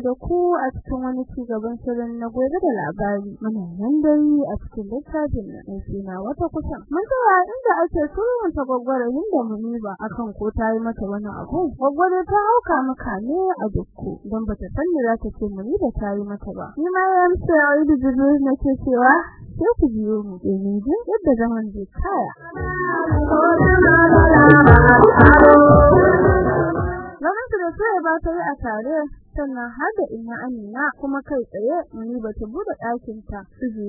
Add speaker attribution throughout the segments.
Speaker 1: da ku a cikin wani cigaban shirin na gobe da labari. Muna nan dai a cikin littafin nan suna wata kusan. Mun tsaya inda ake surun ta gwaggwara inda muni ba akan ko ta yi mata wani abu. Gwaggwara ta hauka maka ne a dukku don bata san me za ta ce muni da ta yi mata ba. Ni ma yan sai da jibril nake cewa sai ku biyo mu domin jin yadda zaman zai kaya. Zaman da sai ba ta yi a tare. Sannan har da inna amina kuma kai tsaye muni bata buɗe ɗakin ta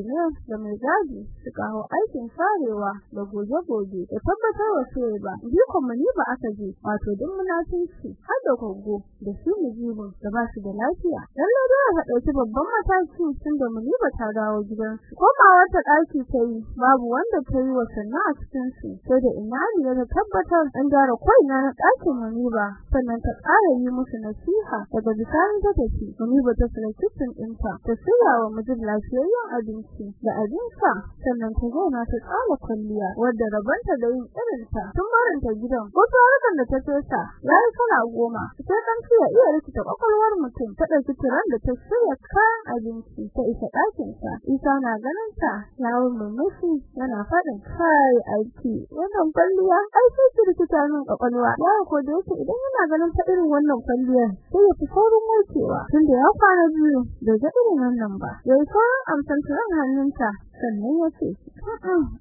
Speaker 1: ne da mai gadi su kawo aikin sarewa da goje-goje da tabbatar wa sai ba. Bikon muni ba aka je wato din munafinci har da gogo da shi mujibin da ba su da lafiya. Lalle da ya ɗauki babban mataki tun da muni ba ta dawo gidansu. Koma wata ɗaki ta yi babu wanda ta yi wa sannan a cikin su sai da inna amina ta tabbatar an gyara koina na ɗakin muni ba sannan ta ƙara yi musu nasiha daga bisa bayan ta tafi wani bata fara kitchen ɗinta ta tsaya wa mijin lafiyayyen abinci da abinsa sannan ta zauna ta tsala kwalliya wadda rabanta da yin irin ta tun baranta gidan. Ko tarukan da ta fesa yayi kala goma. Sai kan ya iya rikita kwakwalwar mutum ta ɗauki turan da ta shirya kayan abinci ta isa ɗakin sa isa na ganin ta yawon murmushi yana faɗin kai aiki wannan kwalliya ai sai ki rikita min ƙwaƙwalwa ya ko da yake idan yana ganin ta irin wannan kwalliyar sai ya fi saurin wucewa tunda ya fara biyu da ga irin wannan ba. Yayi sauran amsan turan hannunta sannan ya ce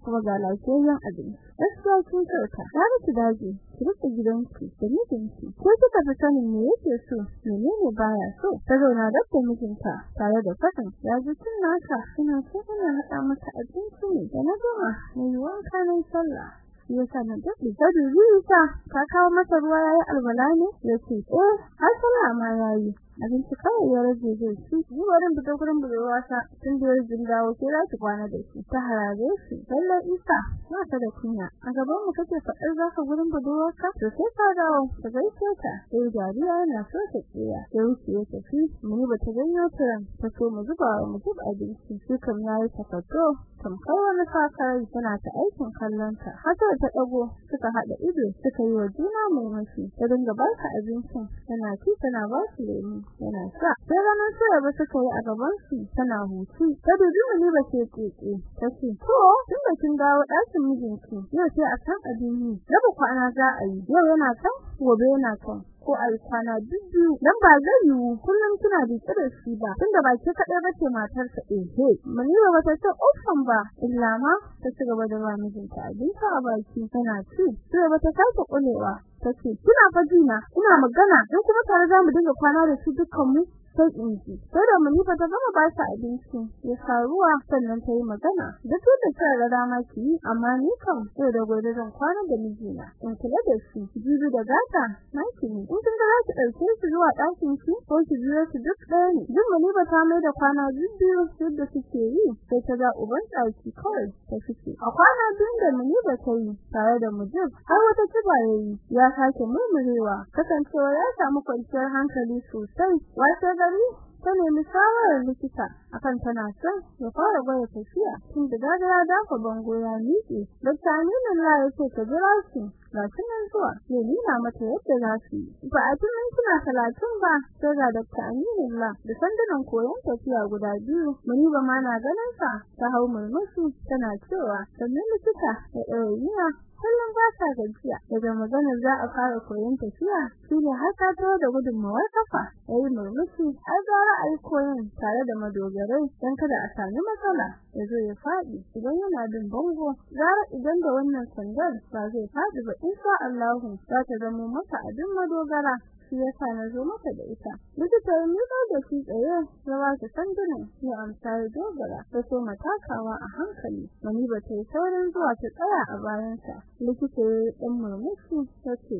Speaker 1: kuma ga lafiyayyen abinci. Gaskiya kin kar ka ya ki daji ki riƙe gidanki da mijinki. Ko kika fi sanin me yake so menene baya so? Ta zauna da mijinta tare da faɗin ya ji tun naka ina so ina hada masa abinci ne da na gama ne wanka nan sallah. Yasa na daɗe da ruwa ta kawo masa ruwa yayi albala ne? Yace eh har sallah ma yayi abinci kawai ya rage zai ci. Ni wurin fito gurin budurwa ta tun da yanzu dawo sai za ki kwana da shi. Ta harare shi. Lalle isa ba ta da kunya. A gaban mu kake faɗar za ka gurin budurwa ka to sai ka dawo ka gaishe ta. Sai dariya yana so ta tsaya sai wuce ya tafi mu ba ta ganyo ta. Ta so mu zuba mu zuba abinci. Shi kam yayi takato tamkar wani sakarai tana ta aikin kallonta. Haka ta dago suka hada ido suka yi wa juna murmushi. Ta dinga ba ta abincin. Tana ci tana ba su lemu. Yana sa sai ranar sai ba suka yi a gaban su tana hutu. Ta dubi ne ba ce keke tace to tun da kin dawo ɗakin mijinki yau sai a san abin yi. Raba kwana za a yi. Yau yana kan gobe yana kan ko a kwana biyu dan ba zai yi kullum kina da tsare shi ba. Tunda ba ke kadai bace matar sa eh maniwa bata ce ofan ba. Illa ma ta ci gaba da ba mijinta abinci a baki. Tana ci. Sai bata sake kulewa tace kina fa jina ina magana. Dan kuma tare za mu dinga kwana da su dukkan mu sai in ji sai da ta gama ba shi abinci ya saruwa sannan ta yi magana. Duk da ta da dama ki amma ni kam sai da gobe zan kwana da mijina. In kula da shi jibi da gata na ki ne. In kin ga ki ɗauke shi zuwa ɗakin ki ko ki jira shi duk ɗaya ne. Duk muni ba ta mai da kwana biyu yadda suke yi sai ta ga uban ɗaki kawai ta fice. A kwana biyun da muni ba ta yi tare da mujib har wata kiba yayi ya sake murmurewa. Kasancewa ya samu kwanciyar hankali sosai wato gari ta nemi shawarar likita akan tana son ya fara gwada tafiya tun da gagara dafa bango ya miƙe Dr. Aminu Allah ya ce ta jira shi ga nan zuwa ya nuna mata yadda za su yi ba a tun mintuna talatin ba sai ga Dr. Aminu Allah da sandunan koyon tafiya guda biyu muni ba ma na ganin sa ta hau murmushi tana cewa sannan likita ya ɗaya kullum ba ta gajiya. Daga maganar za a fara koyon tafiya shine har ta tawo da gudunmawar kafa. Yayi murmushi ai gara ai koyon tare da madogarai dan kada a sami matsala. Yazo ya faɗi idan yana bin bango gara idan da wannan sandar ba zai faɗi ba insha Allah za ta zama masa abin madogara. Shi yasa na zo maka da ita. Likita ya miƙa da shi tsaye ya ba ta sandunan ya amsa ya dogara ta so matakawa a hankali. Mani ba ta yi saurin zuwa ta tsaya a bayansa likita ya dan murmushi ta ce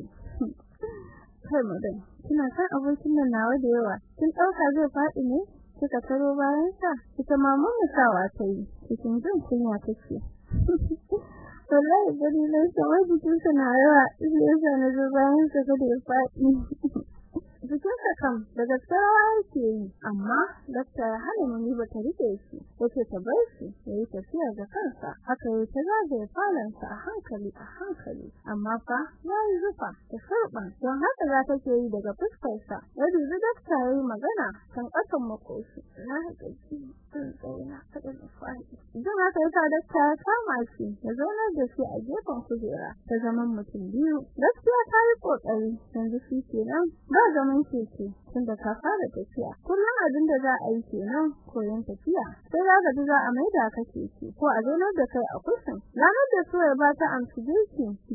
Speaker 1: kai madan kina san abokin nan nawa da yawa? Kin ɗauka zai faɗi ne? Kika taro bayansa ita ma mamasawa ta yi cikin jin kunya take wallahi gari na sai jikin sa na yawa sai yasa na zo bayan sa kada ya faɗi. Jikinsa kam da gaskarawa yake yi amma dakta ya hana muni ba ta riƙe shi. Ya ce ta bar shi yayi tafiya da kansa haka yayi ta zagaye falansa a hankali a hankali amma fa yayi zufa da sarban don haka za ta ke yi daga fuskarsa ya dubi dakta yayi magana kan kasan makoshi na gaji tun tsaina kada na faɗi don haka dakta ya kama shi ya zaunar da shi a gefen kujera ta zaman mutum biyu gaskiya ta yi ƙoƙari yanzu shi kenan ba zaman keke tunda ka fara tafiya. Kullum abin da za a yi kenan koyon tafiya. Sai za ka ji za a maida ka keke ko a zaunar da kai a kushin ranar da soya ba ta amshi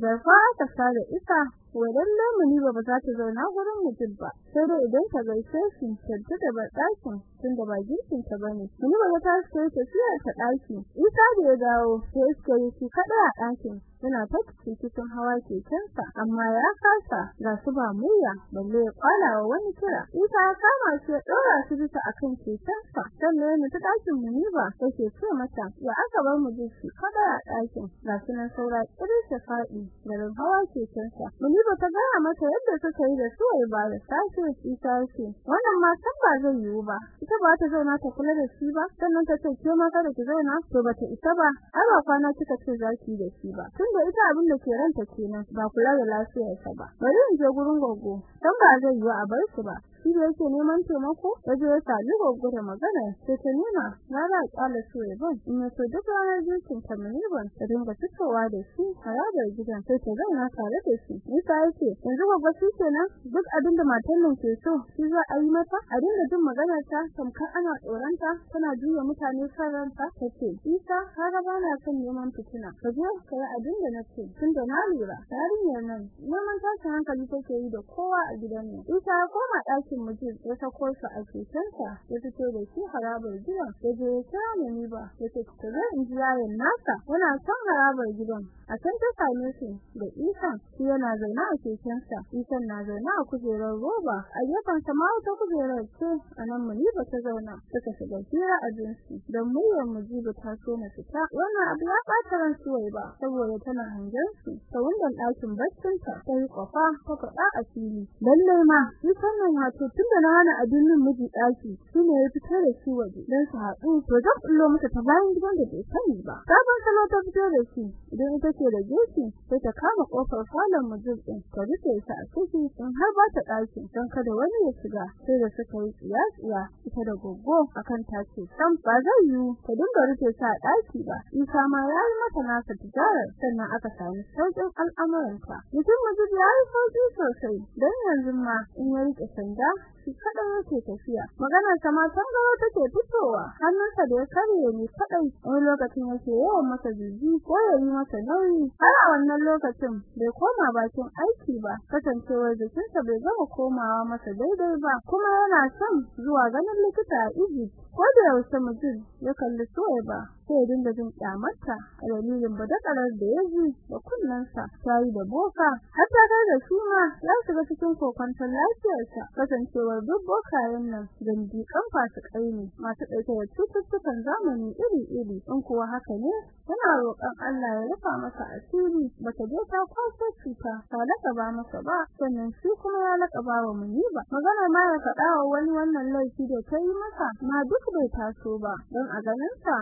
Speaker 1: da fa ta fara isa wadan lamuni ba za ta zauna gurin mutum ba. Sai dai idan ta gaishe shi ta da ɗakin tunda ba girkin ta ba ne muni ba ta sai tafiya ta ɗaki isa da ya dawo sai iska yi shi kada a ɗakin. Yana ta cikin hawa kekensa amma ya kasa ga su ba murya balle ya kwala wa wani kira. Isa ya kama shi ya ɗora shi bisa akan kekensa. Sannan ya ta ɗakin muniba yake ce mata ya aka bar mu shi kada a ɗakin? Ga su nan saura irin ta faɗi da hawa kekensa. Muniba ta gaya mata yadda suka yi da su ba da safe isa ce wannan ma san ba zai yiwu ba. Ita ba ta zauna ta kula da shi ba. Sannan ta ce ke ma kada ki zauna? To ba ta isa ba. Ai ba kwana kika ce zaki da shi ba. Tunda ita abin da ke ranta kenan ba kula da lafiyarsa ba. Bari in je gurin gogo dan ba zai yiwu a bar shi ba. Shi yake neman taimako? Yaje ya sami gogo da magana sai ta nuna na ra kyala so ya ban in ya so duk ranar girkin ta ban ta dinga fitowa da shi harabar gidan sai ta zauna tare da shi. Isa yake yanzu gogo shi kenan duk abin da matan nan ke so shi za a yi mata? A dinga jin maganar ta tamkar ana tsoranta tana juya mutane kan ranta. Tace Isa kaga ba na son neman fitina. Ka je ka yi abin da nace tunda na lura yarinyar nan neman tashin hankali take yi da kowa a gidan nan. Isa ya koma ɗakin mutum ya sako a cikinsa ya fito da shi harabar gidan. Ya je ya kira ni ba. Ya ce ku in ji yayin nasa. Yana son harabar gidan. A can ta same shi da Isa shi yana zaune a cikinsa Isa na zaune a kujerar roba. A gefen sa ma wata kujerar ce. A nan Muniba ta zauna. Suka shiga hira a jinsi. Don muryar Mujiba ta so na fita. Wannan abu ya ɓata ran suwai ba saboda tana hangen su. Ta wundan ɗakin baccinta ta yi kwafa ta faɗa a fili. Lallai ma Isa nan wato tunda na hana abin nan miji ɗaki shine ya fito da shi waje dan su haɗu. To zan kullo masa ta bayan gidan da bai sani ba. Sabon salo ta fito da shi. Idan ita ce da gefe sai ta kama ƙofar falon Mujib din ta rufe ta a ciki in har ba ta ɗaki don kada wani ya shiga. Sai da suka yi tsiya ita da goggo akan ta ce sam ba zai yi ta dinga rufe ta a ɗaki ba. Isa ma ya yi mata nasa tijarar sannan aka sami sauƙin al'amuranta mutum Mujib ya yi sauƙi sosai don yanzu ma in ya riƙe sanda shi kadan yake tafiya. Maganar sa ma tangawa take fitowa. Hannunsa da ya karye ne kadai wani lokacin yake yawan masa jiji ko ya yi masa nauyi. Har a wannan lokacin bai koma bakin aiki ba. Kasancewar jikinsa bai gama komawa masa daidai ba. Kuma yana son zuwa ganin likita a Egypt. Ko da yaushe mutum ya kalli soye ba sai ya dinga jin kyamarta a dalilin badakarar da ya ji da kunnansa tayi da boka har ta kai da shi ma ya shiga cikin kokonton lafiyarsa kasancewar duk bokayen nan gandi kan fasu kai ne masu ɗauke da cututtukan zamani iri-iri. In kuwa haka ne yana roƙon Allah ya rufa masa asiri bata je ta kwaso cuta ta lakaba masa ba sannan shi kuma ya lakaba wa muniba. Magana ma ya faɗa wa wani wannan laifi da ta yi masa ma duk bai taso ba don a ganin sa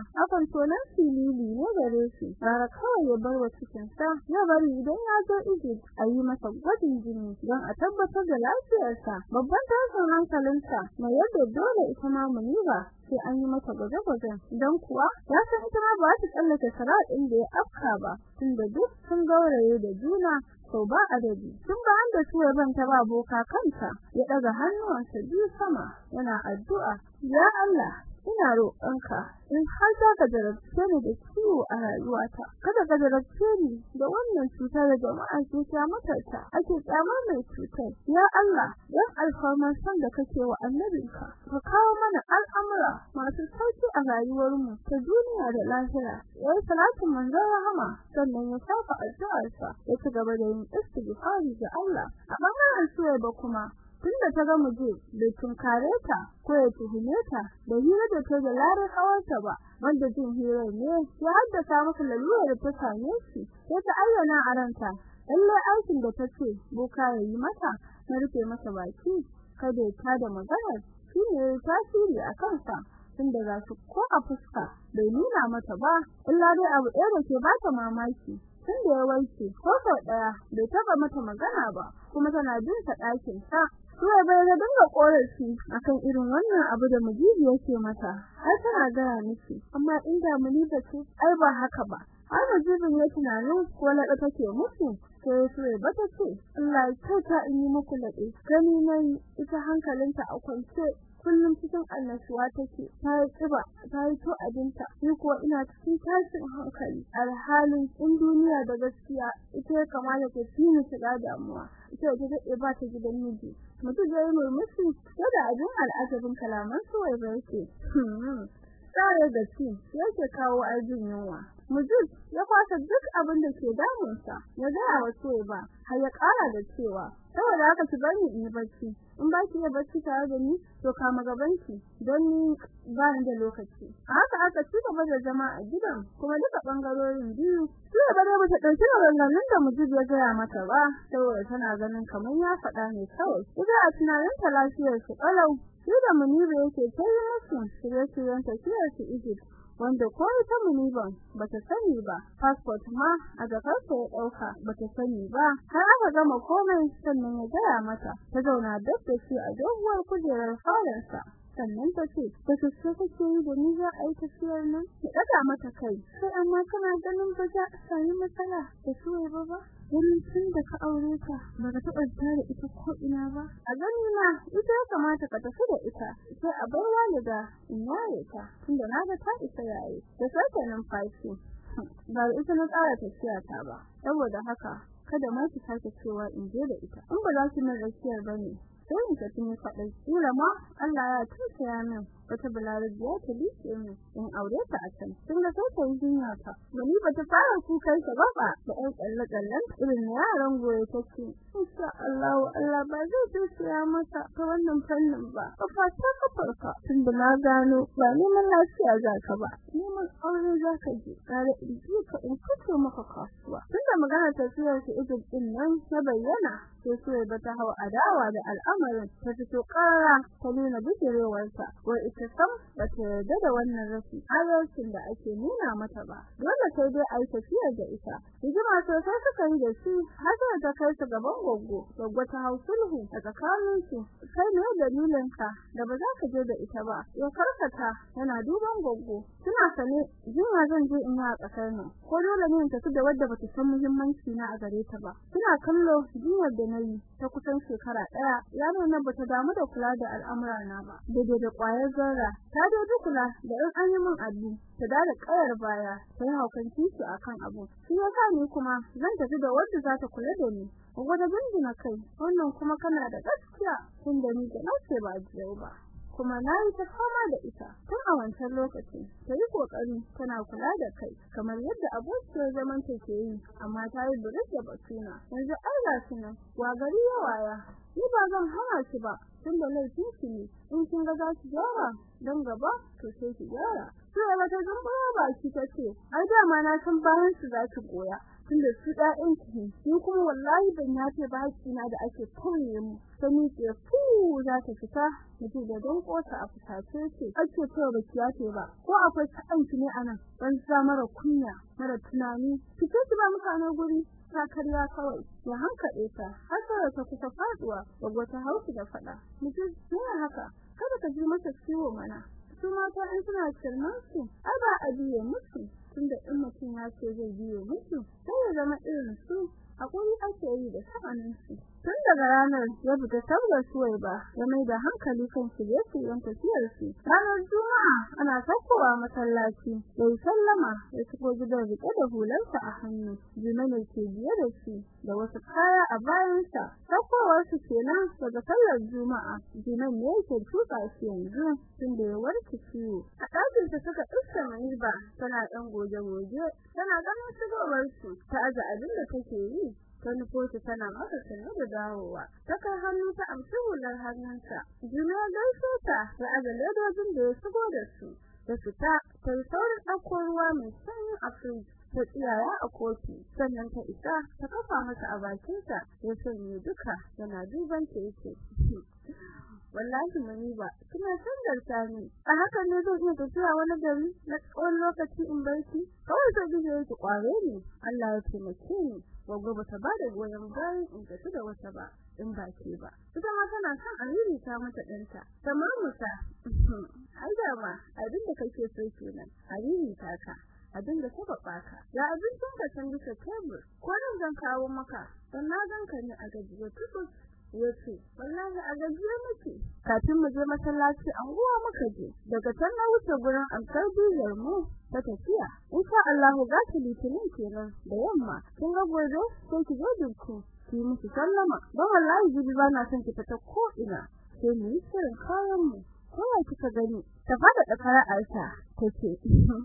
Speaker 1: tonan filili ne gare shi. Rara kawai ya bar wa cikin sa ya bari idan ya zo Egypt a yi masa gwajin jini don a tabbatar da lafiyarsa. Babban tashin hankalinsa mai yadda dole ita ma muniba sai an yi mata gwaje-gwajen. Don kuwa ya san ita ma ba ta tsallake sara'in da ya afka ba tunda duk sun gauraye da juna sau ba adadi. Tun ba da suwa ban ta ba boka kanta ya daga hannuwansa biyu sama yana addu'a ya Allah ina roƙonka in har za ka jarabce ni da ciwo a rayuwata kada ka jarabce ni da wannan cutar da jama'a ke kyamatar ta ake kyamar mai cutar. Ya Allah dan alfarman san da kake wa annabinka ka kawo mana al'amura masu sauƙi a rayuwarmu ta duniya da lahira. Yayi salatin manzon rahama sannan ya saka addu'arsa ya ci gaba da yin istighfari ga Allah. A ɓangaren suwai ba kuma tunda ta ga muje bai tunkare ta ko ya tuhume ta da hira da ta da larar kawarta ba wanda jin hirar ne ya haddasa masa lalurar da ta same shi sai ta ayyana a ranta. Lalle aikin da ta ce boka yayi mata na rufe masa baki kada ta da magana shine tasiri a kansa tun da su ko a fuska bai nuna mata ba. Illa dai abu ɗaya da ke bata mamaki tun da ya wanke ko sau ɗaya bai taba mata magana ba kuma tana jin ta ɗakin sa Suwai bai da dinga korafi akan irin wannan abu da mujiji yake mata. Har tana gaya miki. Amma inda muni da ce ai ba haka ba. Har mujibin ya tunanin ko laɗa take musu sai Suwai bata ce Allah ya kyauta in yi muku laɗe. Gani nan ita hankalinta a kwance kullum cikin annashuwa take. Ta yi tsiba ta yi to abinta. Ni kuwa ina cikin tashin hankali. Alhalin in duniya da gaskiya ita ya kamata ta fi ni shiga damuwa. Ita ta daɗe ba ta gidan miji. Mutum ya yi murmushi da abin al'ajabin kalaman suwai ba yake tsare da shi yake kawo arjin yunwa. Mujib ya kwasa duk abin da ke damunsa ya gaya wa suwai ba har ya ƙara da cewa saboda haka ki bani in yi bacci. In ba ki bacci tare da ni to kama gabanki don ni ba ni da lokaci. Haka aka ci gaba da zama a gidan kuma duka ɓangarorin biyu sai ba da bata ɗauki wannan da mujib ya gaya mata ba saboda tana ganin kamar ya faɗa ne kawai. Ita a tunanin ta lafiyar su kalau shi da muniba yake kai musu shirye-shiryen tafiyar su Egypt. Wanda ko ita muniban bata sani ba passport ma a jakarta ya ɗauka bata sani ba. Har aka gama komai sannan ya gaya mata ta zauna duk da shi a doguwar kujerar fadarsa sannan ta ce ba su ce kake yi da ni za a yi tafiyar nan? Ya daga mata kai. Sai amma kana ganin ba za a sami matsala da su ba ba? Wurin tun da ka aure ka taɓa tare ita ko ina ba. A gani na ita ya kamata ka tafi da ita sai a bar walida in yaye ta tunda na ga ta isa yaye. Da sake numfashi ba ita na tsara tafiya ta ba. Saboda haka kada ma ki sake cewa in je da ita. In ba za ki min rakiyar ba ne sai in tafi ni kaɗai. Kila ma Allah ya tausaya min. Wata balarabiya ta min in aure ta a can. Ga sai ta yi jinya ta bani ba ta fara kukan ta ba ba da ɗan tsalle tsallen irin yaran goye take insha Allah Allah ba zai tausaya mata ta wannan fannin ba. Ka fata ka. Farka tunda na gano ba neman lafiya za ka ba neman aure za ka je. Kare in ji ka in kace maka kasuwa. Tunda magana tafiyar su ita ɗin nan ta bayyana sai sai ba ta hawa adawa da al'amarin ta fito ƙara ta nuna bijirewarsa wa ita sam ba ta yarda da wannan rashin adalcin da ake nuna mata ba. Dole sai dai ai tafiya da ita. Hijima sosai suka yi da shi har ta kai su gaban goggo. Goggo ta hau sulhu a tsakanin su. Kai ne dalilin ka da ba za ka je da ita ba. Ya karkata yana duban goggo. Suna sane jinya zan je in yi a tsakar nan ko dole ne in tafi da wadda bata san muhimmanci na a gare ta ba. Suna kallo jinyar da na yi ta kusan shekara ɗaya yaro na bata damu da kula da al'amura na ba. Daidai da ƙwayar zarra ta dai kula da in an yi min abu ta da kayar baya ta yi haukan kishi akan abu. Shi yasa ni kuma zan tafi da wanda za ta kula da ni. Gwada bindina kai wannan kuma kana da gaskiya tunda ni da nace ba jiyo ba. Kuma na yi ta fama da ita tun a wancan lokacin. Ta yi ƙoƙari tana kula da kai kamar yadda abokiyar zaman ta ke yi amma ta yi buris da batuna yanzu shi nan wa gari ya waya ni ba zan hana shi ba. Tunda laifin shi ne. In kin ga za ki gyara dan gaba to sai ki gyara. Sai wata zumbura ba ki tace ai dama na san bayan su za ki goya tunda su ɗayan ki ni kuma wallahi ban yafe ba na da ake tauye mu. Sani ke fu za ta fita. Miji da don kota a fitace ce. Ake to ba ki yafe ba. Ko akwai sa'an ki ne a nan ban sa mara kunya mara tunani. Kike ki ba mutane guri. Ta karya kawai ya hankade ta har ta kusa faɗuwa gaggo ta hauki da fada miji ne haka? Kada ka ji masa ciwo mana. Su mata in suna kirman su ai ba a biye musu tunda in mutum ya ce zai biye musu sai ya zama irin su. Haƙuri ake yi da sa'anin su tun daga ranar ya fita saboda suwai ba ya mai da hankali kan shirye-shiryen tafiyar su ranar juma'a ana saukowa masallaci sai sallama ya shigo gidan riƙe da hularsa a hannu. Jina ne ke biye da shi da wasu kaya a bayansa. Saukowar su kenan daga sallar juma'a. Jinan ne yake tuka shi yanzu tun da ya warke ciwo. A ɗakin ta suka iska ba tana ɗan goge-goge tana ganin shigowar su ta aza abin da take yi. Ta nufo ta tana masa sanar da dawowa. Ta kai hannu ta amshi hular hannunsa. Juna gaishe ta ya aza ledojin da ya shigo da su ta fita ta yi saurin ɗauko ruwa mai sanyi a firij ta tsiyaya a kofi sannan ta isa ta kafa masa a bakinsa ya sanye duka yana duban ta yake wallahi mani ba. Kina san darta ni a haka ne zan iya tafiya wani gari na tsawon lokaci in barki kawai sai gije ki kware ni Allah ya taimake ni. Gogo ba ta ba da goyon bayan in tafi da wata ba in ba ke ba. Ita ma tana son alheri ta mata danta tamamu ta ai da ma abin da kake so kenan alheri ta ka. Abin da saba baka ya abin sun ka san bisa tebur? Ko nan zan kawo maka? Dan na ganka ne a gajiya tukus ya ce wallahi a gajiya nake kafin mu je masallaci anguwa muka je. Daga can na wuce gurin amsar dizar mu ta tafiya. Insha Allah za ki litinin kenan da yamma. Kin ga gobe sai ki zo dinku ki musu sallama. Don wallahi jibi ba na son ki fita ko ina sai mu yi shirin kayan mu. Kowa kika gani ta fada da fara'arta tace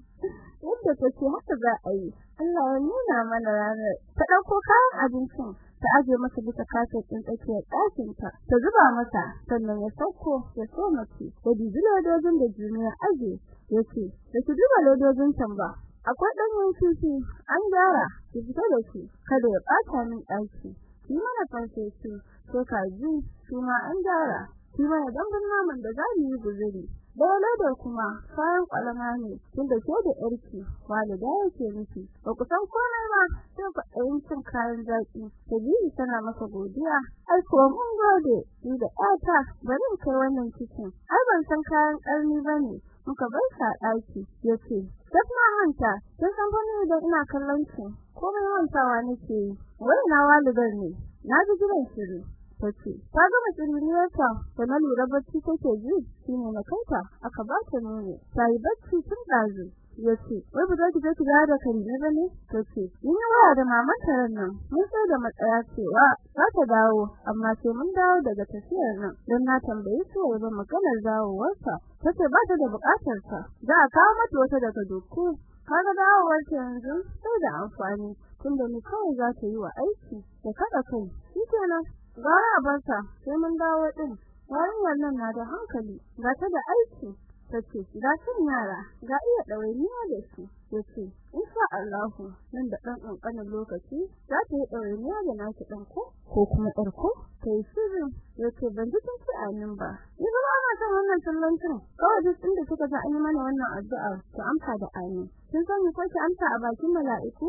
Speaker 1: yadda take haka za a yi. Allah ya nuna mana ranar. Ta ɗauko kayan abincin. Ta aje masa bisa kafin din tsakiyar ɗakin ta ta zuba masa sannan ya sauko ya so mace da dijilo dojin da juniya aje ya ce da ki duba lodojin can ba. Akwai dan yanki an gyara ki fita da shi kada ya bata min ɗaki. Ki mana farfesu ko kaji kuma an gyara. Ki mana dambun naman da za mu yi guzuri. Dole da kuma kayan kwalama ne tunda ke da yarki walida yake miki. Ba ku san komai ba sai ku ɗayin cin kayan zaki. Sabili tana masa godiya ai ko mun gode ni da ƴata bari in kai wannan cikin ai ban san kayan ƙarni ba ne muka bar sa ɗaki ya ce Tafna manta kin san fa ni idan ina kallon ki komai mantawa nake yi. Wai na walidar ne na ji jiran shiru. Tace ta gama tsiririyarta da na lura bacci take ji shine na kaita aka ba ta nono. Sai bacci tun dazu ya ce wai ba za ki je ki ga da kan ne? Bane tace in yi waya da maman ta nan. Mun sai da matsaya cewa za ta dawo amma sai mun dawo daga tafiyar nan. Dan na tambaye su ba maganar dawowarsa tace ba ta da buƙatar sa za a kawo mata wata daga doku kaga dawowar ta yanzu sai da amfani tunda ni kawai za ta yi wa aiki da kada kai. Shikenan gara a barta sai mun dawo din yarinyar nan na da hankali ga ta da aiki. Tace ga cin yara ga iya dawainiya da su. Yace insha Allah nan da dan kankanin lokaci za ta yi dawainiya da naki dan ko ko kuma ɗarko kai shiru ya ce ban ji kin ci amin ba. Ni ba ana son wannan sallancin. Kawai duk inda kika ga an yi mana wannan addu'a ki amsa da amin. Kin san ko ki amsa a bakin mala'iku?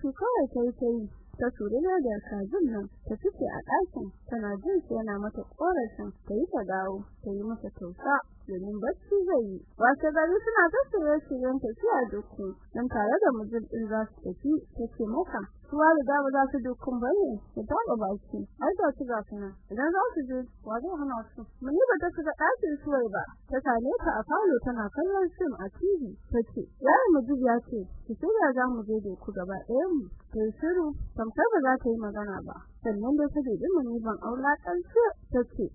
Speaker 1: Shi kawai kai kai ta turina da kajin nan ta fice a ɗakin tana jin yana mata korafin ta yi ta dawo ta yi masa tausa. Domin bacci zai yi. Wace gari suna tattare shiryen tafiya duku dan tare da mijin din za su tafi take maka suwa da ba za su dukun ba ne ta taba baki. Ai da su ga suna idan za su je wa zai hana su? Mun yi ba ta shiga ɗakin suwai ba. Ta same ta a falo tana kallon film a TV tace yayi mijin ya ce ki shirya za mu je da ku gaba ɗayan mu. Sai shiru tamkar ba za ta yi magana ba. Sannan dai ta dubi mun ban aula ƙarshe tace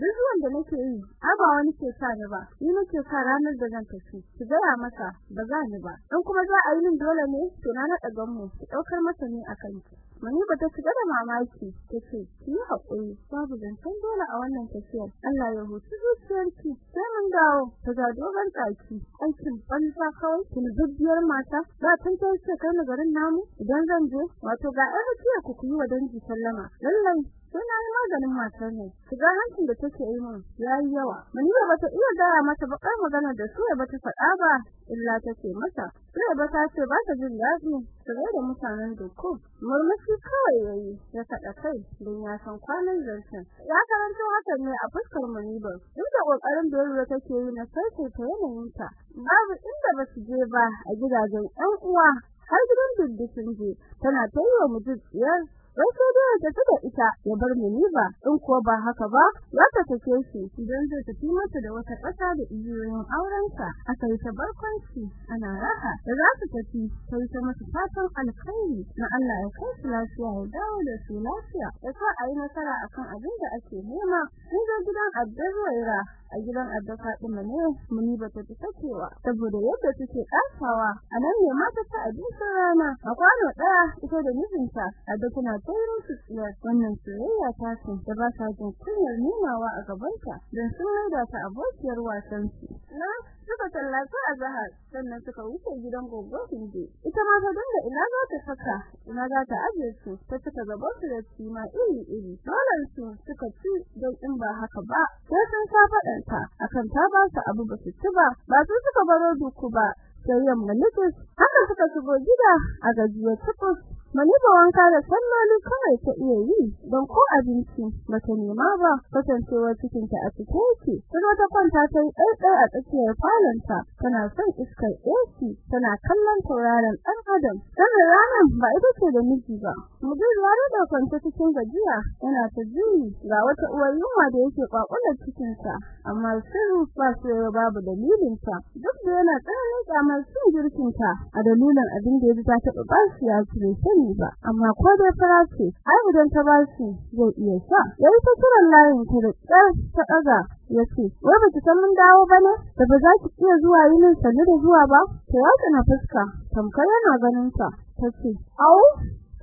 Speaker 1: duk wanda nake yi a ba wani ke sa ni ba. Ni nake sa ranar da zan tafi. Ki gaya masa ba za ni ba. Dan kuma za a yi min dole ne to na naɗa ganmu ki ɗaukar masa ni akan ki Mani ba ta shiga da mamaki tace ki haƙuri babu zancen dole a wannan tafiyar. Allah ya hutu zuciyarki sai mun dawo. Ta ga dogon tsaki aikin banza kawai kin zubbiyar mata ba tun ta ce kai garin namu idan zan je wato ga ɗan ku ku yi wa dangi sallama. Lallai sai na yi maganin matar ne. Shiga hancin da take yi min yayi yawa. Munira bata iya gaya mata bakar magana da su bata faɗa ba illa take mata. Sai ba ta ce ba ta jin daɗi. Sai da mutanen duku murmushi kawai yayi ya faɗa kai don ya san kwanan zancen. Ya karanto hakan ne a fuskar Muniba duk da ƙoƙarin da yaro take yi na sarki ta yanayinta babu inda ba su je ba a gidajen ɗan uwa. Har gidan duddukin je. Tana tayiwa mutum tsiyar. Wai sai dai ta tada ita ya bar mu ni ba. In ko ba haka ba za ta take shi idan zai tafi mata da wata ƙasa da igiyoyin aurensa. Aka yi ta barkwanci ana raha da za su tafi. Sai ta masa fatan alkhairi na Allah ya kai su lafiya ya dawo da su lafiya. Ya a yi nasara akan abin da ake nema. Zo gidan Abdulwaira a gidan Adda Fatima ne muni bata ta sakewa saboda yadda take kasawa a nan ne mata ta abincin rana a kwano ɗaya ita da mijinta Adda tana tayar su tsiyar wannan soyayya ta sun da ba sa jin kunyar nunawa a gabanta dan sun maida ta abokiyar wasan su na suka tallafi a zahar sannan suka wuce gidan gogo Hinde ita ma ta dinga ina za ta saka ina za ta aje su ta cika gaban su da cima iri iri dole su suka ci don in ba haka ba. Sai sun sa fadanta akan ta ba su abu ba su ci ba. Ba su suka baro duku ba. Sai yamma litis haka suka shigo gida a gajiya tukus Maniba wanka da salloli kawai ta iya yi don ko abinci bata nema ba. Kasancewar cikin ta a cike yake. Kuma ta kwanta ta yi ɗaiɗai a tsakiyar falonta. Tana son iskar AC tana kallon tauraron ɗan adam. Sanin ranar ba ita ce da miji ba. Mujin ya da kwanta cikin gajiya yana ta juyi ga wata uwar yunwa da yake kwakular cikin sa amma shiru ba su babu dalilin ta duk da yana tsananin kyamar cin girkin ta a dalilin abin da ya ji ta taɓa ba shi ya cire sani ba. Amma ko dai fara ce ai idan ta ba shi zai iya sha. Yayi ta kiran layin ta da tsar ta ɗaga ya ce wai ba ki san mun dawo ba ne da ba za ki iya zuwa yinin sannu da zuwa ba? Ta yaka na fuska tamkar yana ganin ta tace au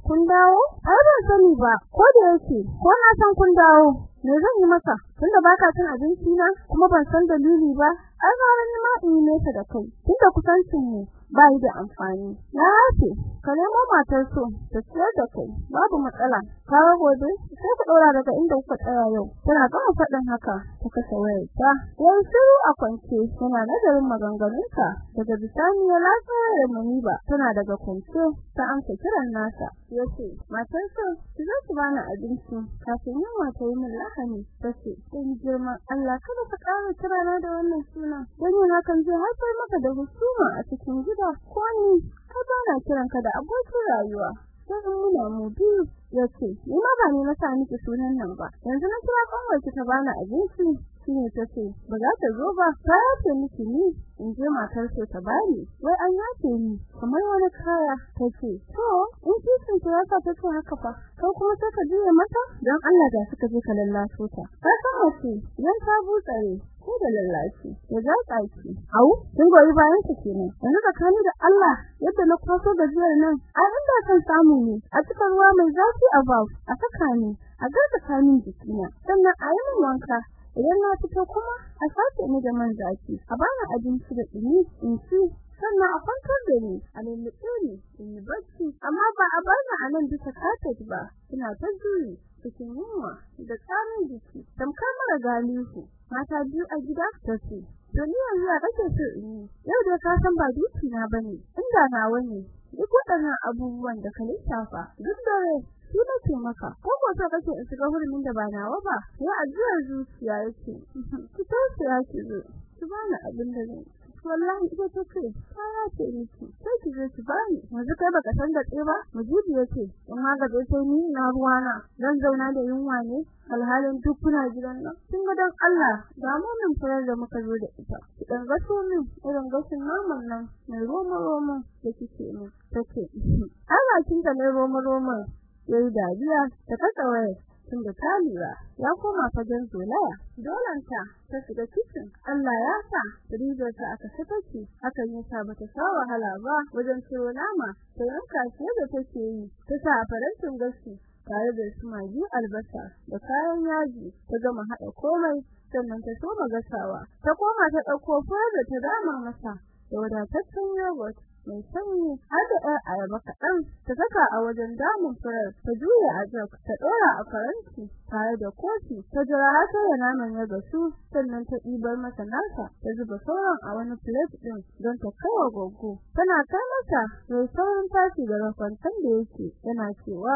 Speaker 1: kun dawo? Ai ban sani ba. Ko da yake ko na san kun dawo. Me zan yi maka? Tunda baka cin abinci na kuma ban san dalili ba. Ai garan ma in yi nesa da kai. Tunda kusancin mu ba yi da amfani. Na ce ka matar so ta ciyar da kai. Babu matsala. Ka gobe sai ka dora daga inda kuka tsaya yau. Tana gama faɗin haka ta kashe wayar ta yayin shiru a kwance yana nazarin maganganunta. Daga bisani ya lafiya da muniba tana daga kwance ta amsa kiran nasa ya ce matar so ki zo ki bani abinci. Kafin yunwa ta yi min lahani. Tace in girma Allah kada ka ƙara kirana da wannan suna dan yin hakan zai haifar maka da husuma a cikin gida ko ni ka bana kiranka da abokin rayuwa. Sai muna mu biyu ya ce ni ma ba ni na sa miki sunan nan ba. Yanzu na kira kanwar ki ta bani abinci. Shine tace ba za ta zo ba. Ta ya ce miki ni. In je matar so ta bani wai an ya ce ni kamar wani kaya tace to in ki yasa tace haka fa. Kai kuma sai ka mata? Dan Allah da suka je ka lallaso ta. Ka san wace yan ta butsare ko da lallashi ya za ka ki au kin goyi bayan ki kenan. Yanzu ka kani da Allah yadda na kwaso gajiyar nan a inda kan samu ne. A cikin ruwa mai zafi a bafu a saka ni a garka kamin jikina. Sannan a yi min wanka. Idan na fito kuma a sace ni da man zaki. A bani abinci da dumi in ci. Sannan a kwantar da ni a lulluɓe ni in yi bacci. Amma ba a bani a nan bisa kafet ba. Ina ta juyi cikin yunwa da tsarin jiki tamkar mara galihu mata biyu a gida ta ce to yanzu a kake so in yi? Yau da ka san ba duki na ba ne inda nawa ne. Duk waɗannan abubuwan da ka lissafa duk dare shi nake maka. Ko ko so kake in shiga hurumin da ba nawa ba? Ya ajiyar zuciya yake ki tausaya ki zo ki bani abin da zan wallahi ita ta ce kaya ce miki sai ki ki bani yanzu kai baka san da tsaye ba mujibi ya ce in ma ga sai ni na ruwana zan zauna da yunwa ne alhalin duk kuna gidan nan kin ga dan Allah ga mu nan farar da muka zo da ita ki dan gaso min irin gashin naman nan mai roma roma da kike mu tace Allah kin ga mai roma roma yayi dariya ta kasa waya tunda ta lura ya koma fagen zolaya. Dolanta ta shiga kitchen Allah ya sa rigar ta aka saki aka yi ta bata sha wahala ba wajen ciro nama ta yanka shi da take yi. Ta sa farantin gashi tare da su magi albasa da kayan yaji. Ta gama hada komai sannan ta soma gasawa. Ta koma ta ɗauko fara da ta dama masa da wadataccen yogurt. Mai sanyi har da ɗan ayaba kaɗan ta saka a wajen damun furar ta juya a jok ta ɗora a faranti tare da kofi ta jira har sai naman ya gasu sannan ta ɗibar masa nasa ta zuba sauran a wani plate ɗin don ta kawo goggo. Tana kai masa mai saurin tashi da rakwantan da yake yana cewa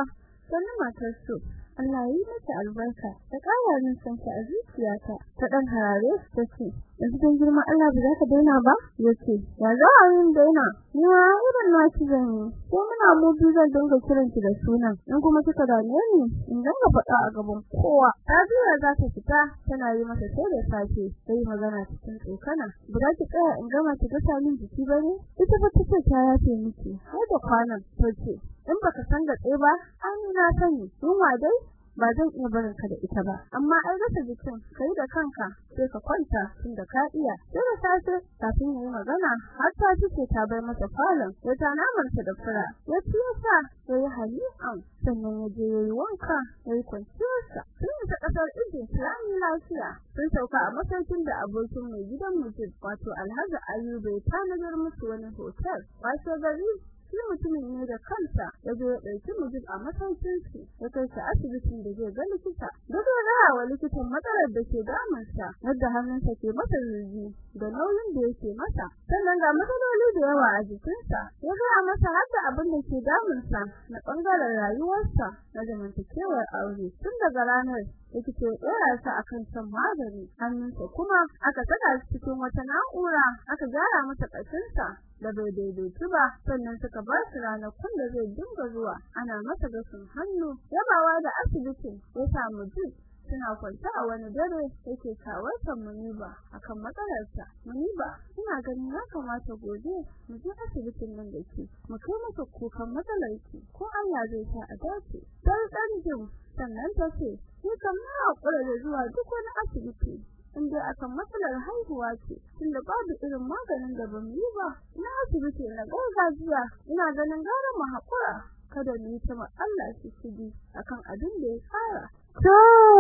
Speaker 1: sannan matar su Allah yi mata albarka ta ƙara min santa a zuciyata ta dan harare ta ce yanzu dan girman Allah ba za ka daina ba? Yace ya za a yin daina? Ni ma irin na ci zan yi. Ko muna mu bi zan dinga kiran ki da sunan. In kuma kika dame ni in dinga faɗa a gaban kowa. Rabi'a za ta fita tana yi masa sai da safe sai magana cikin tsokana. Ba za ki tsaya in gama ki gasa min jiki ba ne? Ita fa tace ta yafe miki har da kwanan. Tace in baka san da tsaye ba an na sani. Yunwa dai ba zan iya barin ka da ita ba. Amma ai rasa jikin kai da kanka sai ka kwanta tunda ka iya. Sai da safe kafin yayi magana har ta ce ta bar masa falon ya ta namarta da fura. Ya ci yasa yayi hali'an sannan ya je yayi wanka yayi kwanciyarsa sun ta ƙasar Egypt rani lafiya. Sun sauka a masaukin da abokin mai gidan mutum wato Alhaji Ayuba ta nazar musu wani hotel. Wato gari shi mutumin ne da kansa ya zo ya mujib a masaukin shi ya kai shi asibitin da zai ga likita. Duk da rawa likitan matsalar da ke damunsa yadda hannunsa ke masa zuzi da nauyin da yake masa. Sannan ga matsaloli da yawa a jikinsa ya ga masa har da abin da ke damunsa na ɓangaren rayuwarsa na zamantakewar aure. Tun daga ranar likita ya tsaya sa akan san magani hannunsa. Kuma aka saka shi cikin wata na'ura aka gyara masa ƙashinsa da bai daidaitu ba. Sannan suka ba shi ranakun da zai dinga zuwa. Ana masa gashin hannu. Yabawa da asibitin ya samu ji. Suna kwanta a wani dare yake kawarsa muniba akan matsalarsa. Muniba ina ganin ya kamata gobe mu je asibitin nan da ke. Mu kai masa kukan matsalarki. Ko Allah zai sa a dace. Dan jin sannan ta ce ni kam na hakura da zuwa duk wani asibiti inda akan matsalar haihuwa ce tunda babu irin maganin da ba mu yi ba. Na asibiti na gargajiya ina ganin gara mu hakura kada ni ta Allah shi shigi akan abin da ya fara
Speaker 2: to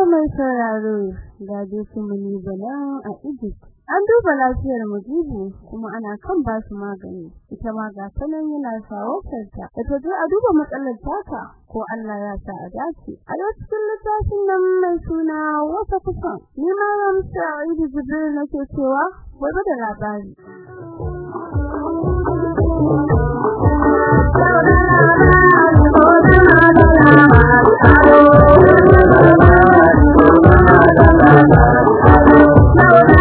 Speaker 2: mai sauraro ga dai kuma ni balan a Egypt. An duba lafiyar mujibu kuma ana kan ba su magani. Ita ma ga sanan yana shawartar ta ta je a duba matsalar taka ko Allah ya sa a dace. A cikin littafin nan mai suna wata kusan ni ma ramsa Idi Jibril nake cewa gobe da labari.
Speaker 3: Domin